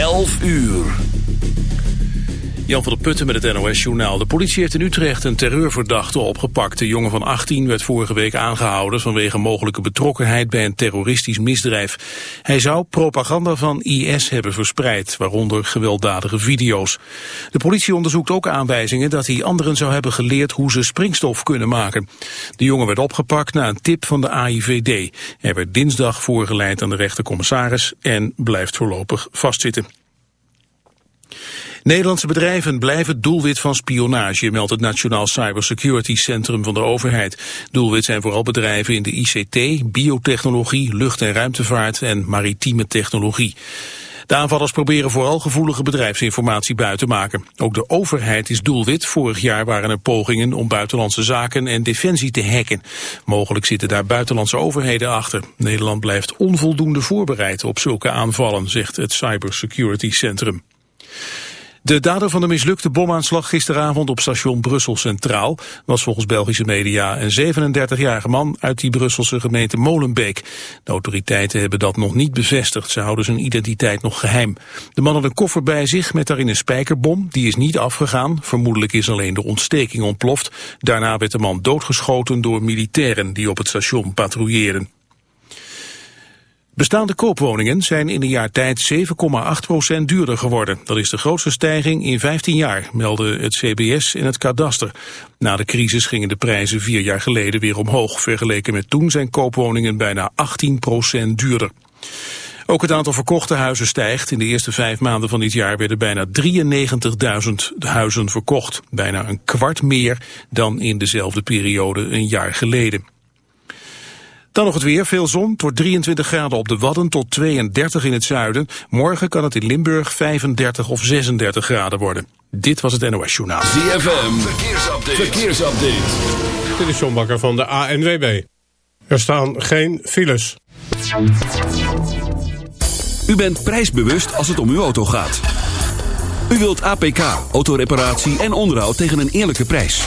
11 uur. Jan van der Putten met het NOS-journaal. De politie heeft in Utrecht een terreurverdachte opgepakt. De jongen van 18 werd vorige week aangehouden... vanwege mogelijke betrokkenheid bij een terroristisch misdrijf. Hij zou propaganda van IS hebben verspreid, waaronder gewelddadige video's. De politie onderzoekt ook aanwijzingen dat hij anderen zou hebben geleerd... hoe ze springstof kunnen maken. De jongen werd opgepakt na een tip van de AIVD. Hij werd dinsdag voorgeleid aan de rechtercommissaris... en blijft voorlopig vastzitten. Nederlandse bedrijven blijven doelwit van spionage, meldt het Nationaal Cybersecurity Centrum van de overheid. Doelwit zijn vooral bedrijven in de ICT, biotechnologie, lucht- en ruimtevaart en maritieme technologie. De aanvallers proberen vooral gevoelige bedrijfsinformatie buiten te maken. Ook de overheid is doelwit. Vorig jaar waren er pogingen om buitenlandse zaken en defensie te hacken. Mogelijk zitten daar buitenlandse overheden achter. Nederland blijft onvoldoende voorbereid op zulke aanvallen, zegt het Cybersecurity Centrum. De dader van de mislukte bomaanslag gisteravond op station Brussel Centraal was volgens Belgische media een 37-jarige man uit die Brusselse gemeente Molenbeek. De autoriteiten hebben dat nog niet bevestigd. Ze houden zijn identiteit nog geheim. De man had een koffer bij zich met daarin een spijkerbom. Die is niet afgegaan. Vermoedelijk is alleen de ontsteking ontploft. Daarna werd de man doodgeschoten door militairen die op het station patrouilleerden. Bestaande koopwoningen zijn in een jaar tijd 7,8% duurder geworden. Dat is de grootste stijging in 15 jaar, meldde het CBS in het kadaster. Na de crisis gingen de prijzen vier jaar geleden weer omhoog. Vergeleken met toen zijn koopwoningen bijna 18% duurder. Ook het aantal verkochte huizen stijgt. In de eerste vijf maanden van dit jaar werden bijna 93.000 huizen verkocht. Bijna een kwart meer dan in dezelfde periode een jaar geleden. Dan nog het weer, veel zon, tot 23 graden op de Wadden tot 32 in het zuiden. Morgen kan het in Limburg 35 of 36 graden worden. Dit was het NOS Journaal. ZFM, verkeersupdate. verkeersupdate. Dit is John Bakker van de ANWB. Er staan geen files. U bent prijsbewust als het om uw auto gaat. U wilt APK, autoreparatie en onderhoud tegen een eerlijke prijs.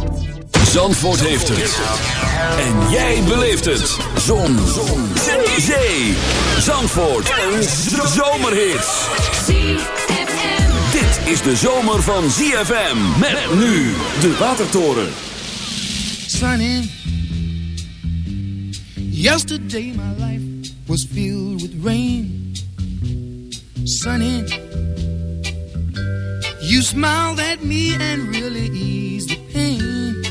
Zandvoort heeft het. En jij beleeft het. Zon. Zon. Zee. Zandvoort. Een zomerhit. Dit is de zomer van ZFM. Met nu de Watertoren. sunny. Yesterday my life was filled with rain. Sunny. You smiled at me and really eased the pain.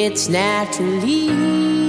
It's naturally.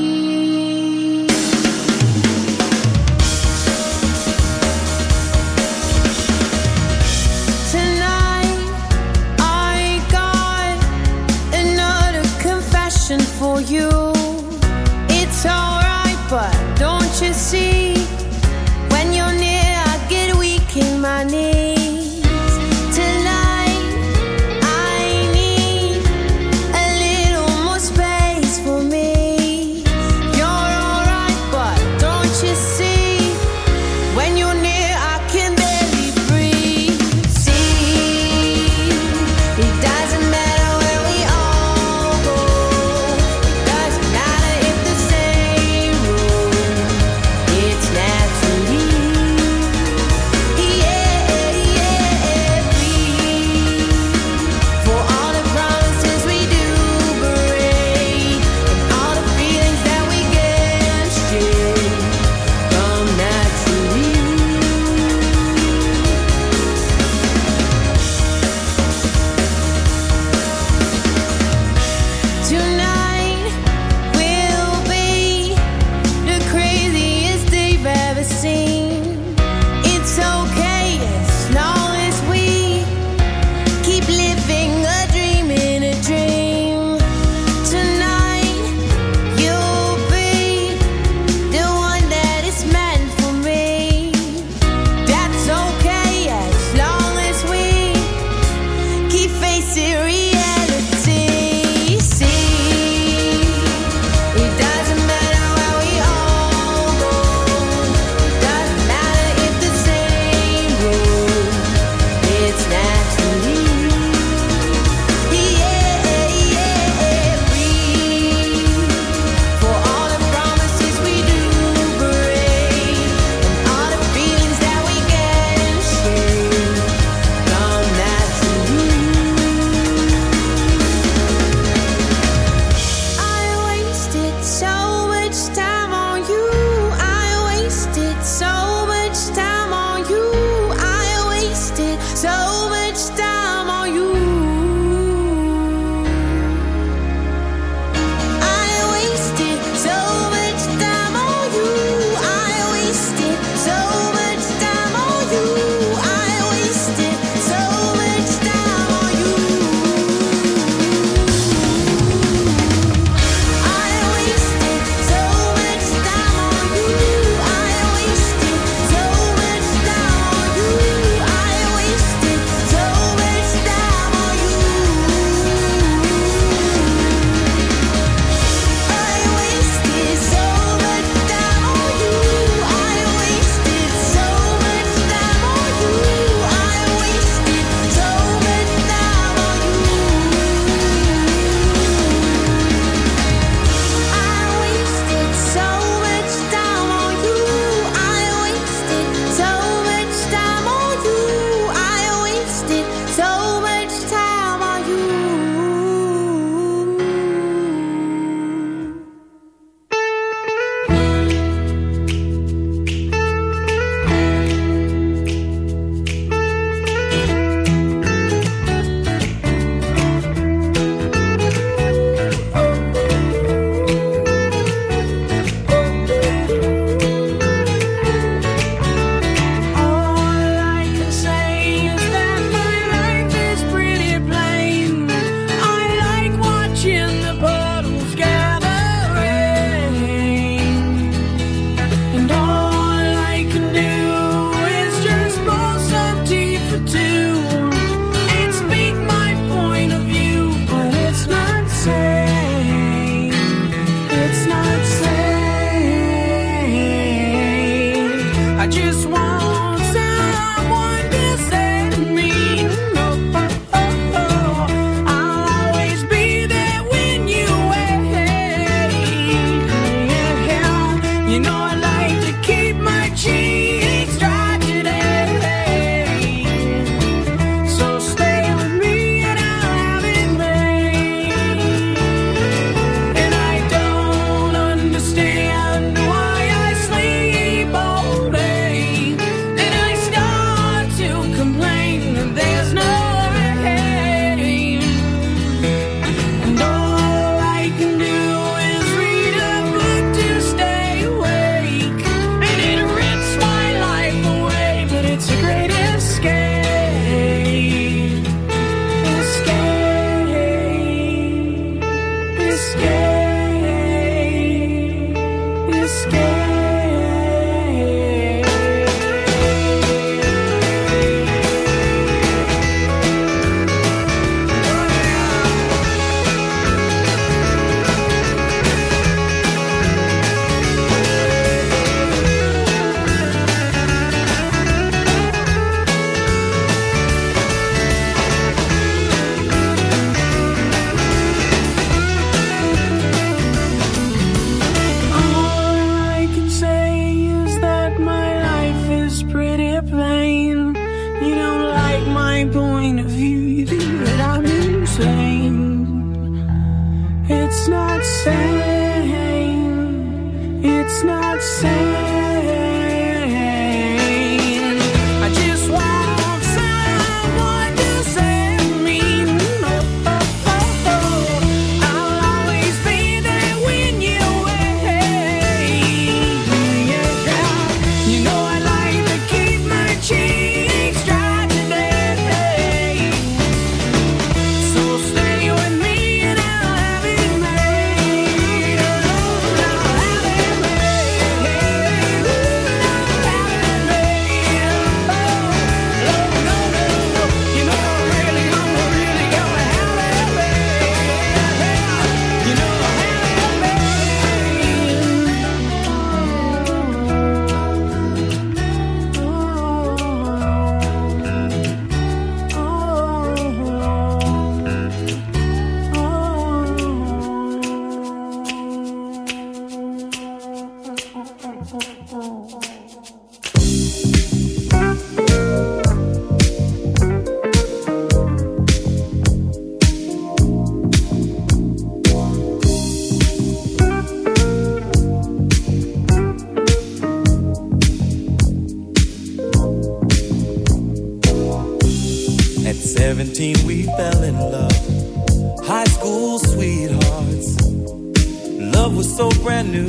was so brand new.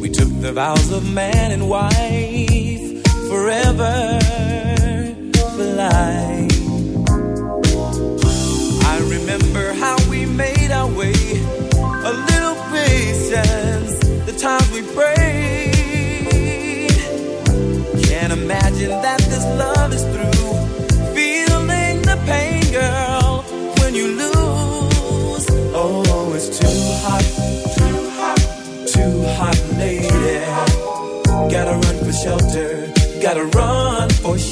We took the vows of man and wife forever for life.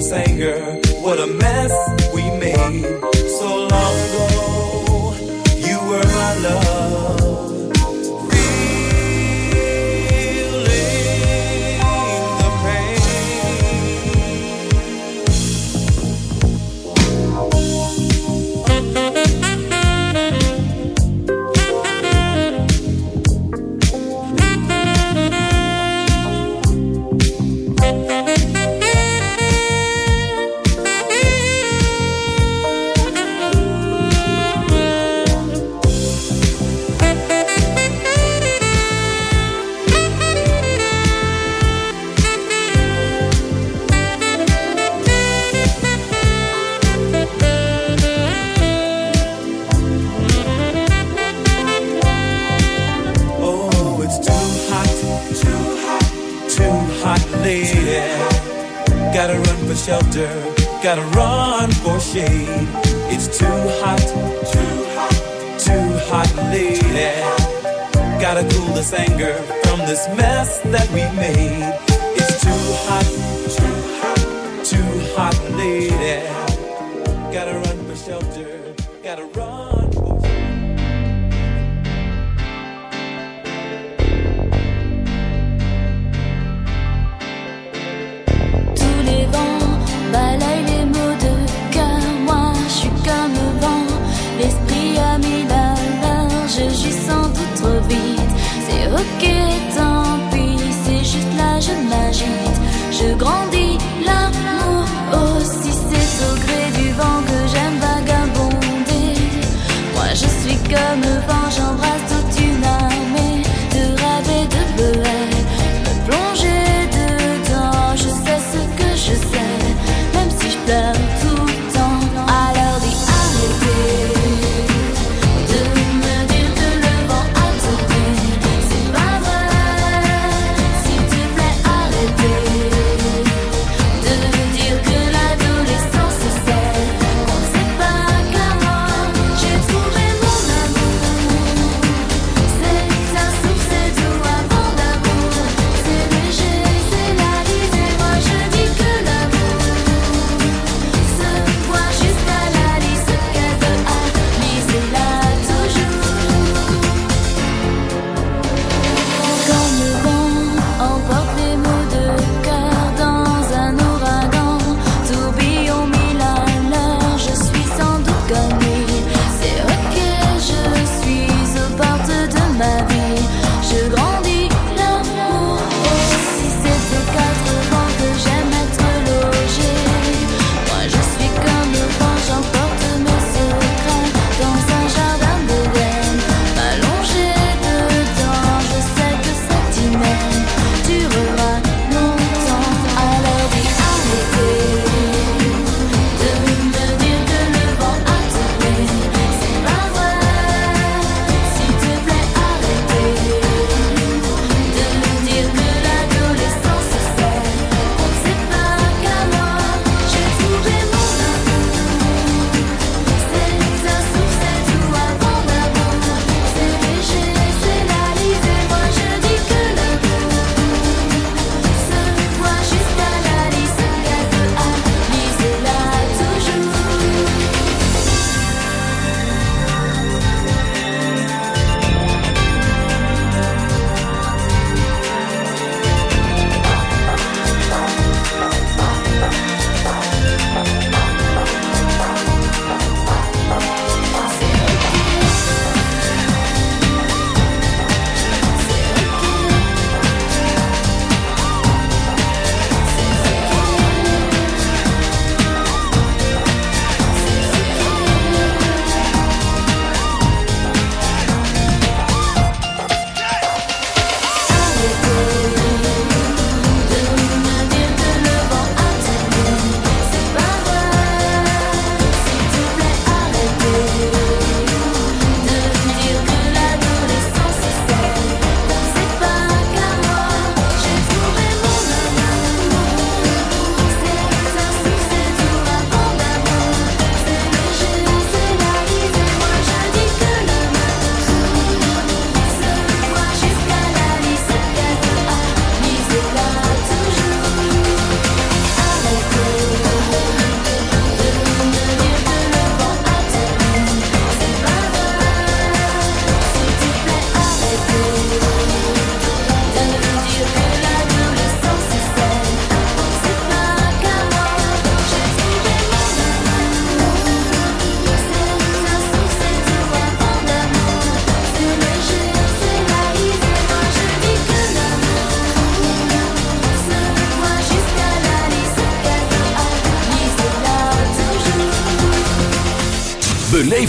this anger. What a mess we made. So long. move on.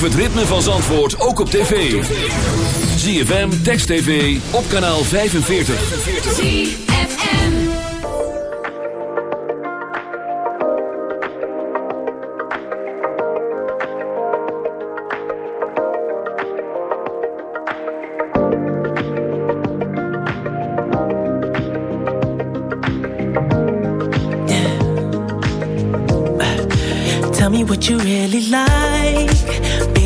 Beleef het ritme van Zandvoort ook op tv. ZFM, Text TV, op kanaal 45. ZFM yeah. Tell me what you really like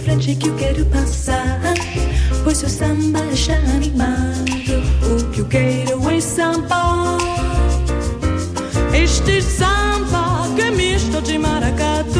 frente que eu quero passar. Pois seu samba está animado. O que eu quero é samba. Este samba que é misto de maracatu.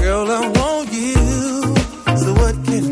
Girl, I want you. So what can